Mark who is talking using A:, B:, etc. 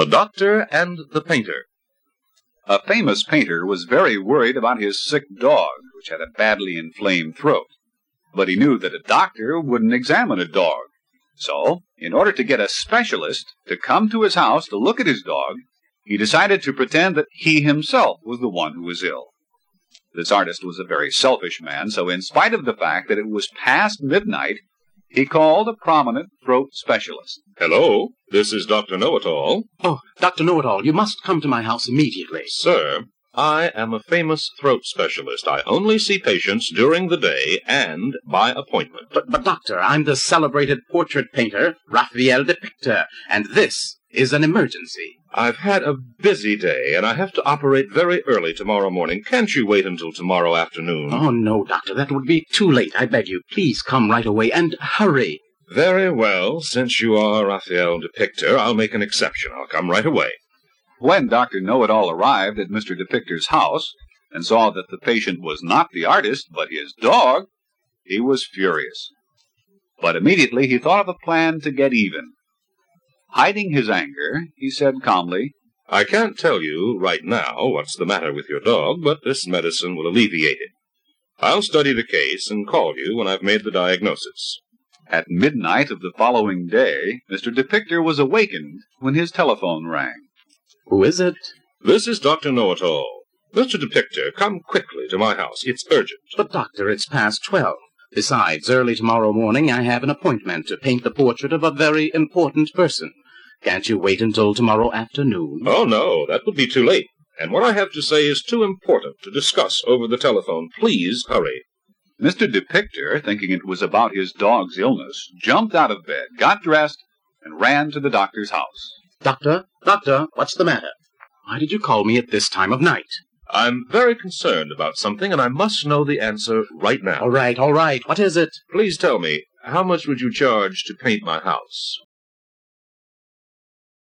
A: The Doctor and the Painter.
B: A famous painter was very worried about his sick dog, which had a badly inflamed throat. But he knew that a doctor wouldn't examine a dog. So, in order to get a specialist to come to his house to look at his dog, he decided to pretend that he himself was the one who was ill. This artist was a very selfish man, so in spite of the fact that it was past midnight, he called a prominent throat specialist.
A: Hello, this is Dr. Know-It-All.
C: Oh, Dr. Know-It-All, you must come to my house immediately.
A: Sir, I am a famous throat specialist. I only see patients during the day and by appointment.
C: But, but, Doctor, I'm the celebrated portrait painter, Raphael de Picter, and this is an emergency.
A: I've had a busy day, and I have to operate very early tomorrow morning. Can't you wait until tomorrow afternoon?
C: Oh, no, Doctor, that would be too late. I beg you, please come right away and hurry.
A: Very well. Since you are Raphael de Picter, I'll make an exception. I'll come right away.
B: When Dr. Know-It-All arrived at Mr. de Picter's house and saw that the patient was not the artist, but his dog, he was furious. But immediately he thought of a plan to get even. Hiding his anger, he said calmly,
A: I can't tell you right now what's the matter with your dog, but this medicine will alleviate it. I'll study the case and call you when I've made the diagnosis.
B: At midnight of the following day, Mr. Depictor was awakened when his telephone rang.
C: Who is it?
A: This is Dr. Know-It-All. Mr. Depictor, come quickly to my house. It's urgent.
C: But, Doctor, it's past twelve. Besides, early tomorrow morning I have an appointment to paint the portrait of a very important person. Can't you wait until tomorrow afternoon?
A: Oh, no, that would be too late. And what I have to say is too important to discuss over the telephone. Please hurry.
B: Mr. de Picter, thinking it was about his dog's illness, jumped out of bed, got dressed, and ran to the doctor's house.
C: Doctor, doctor, what's the matter? Why did you call me at this time of night?
A: I'm very concerned about something, and I must know the answer right now.
C: All right, all right. What is it?
A: Please tell me, how much would you charge to paint my house?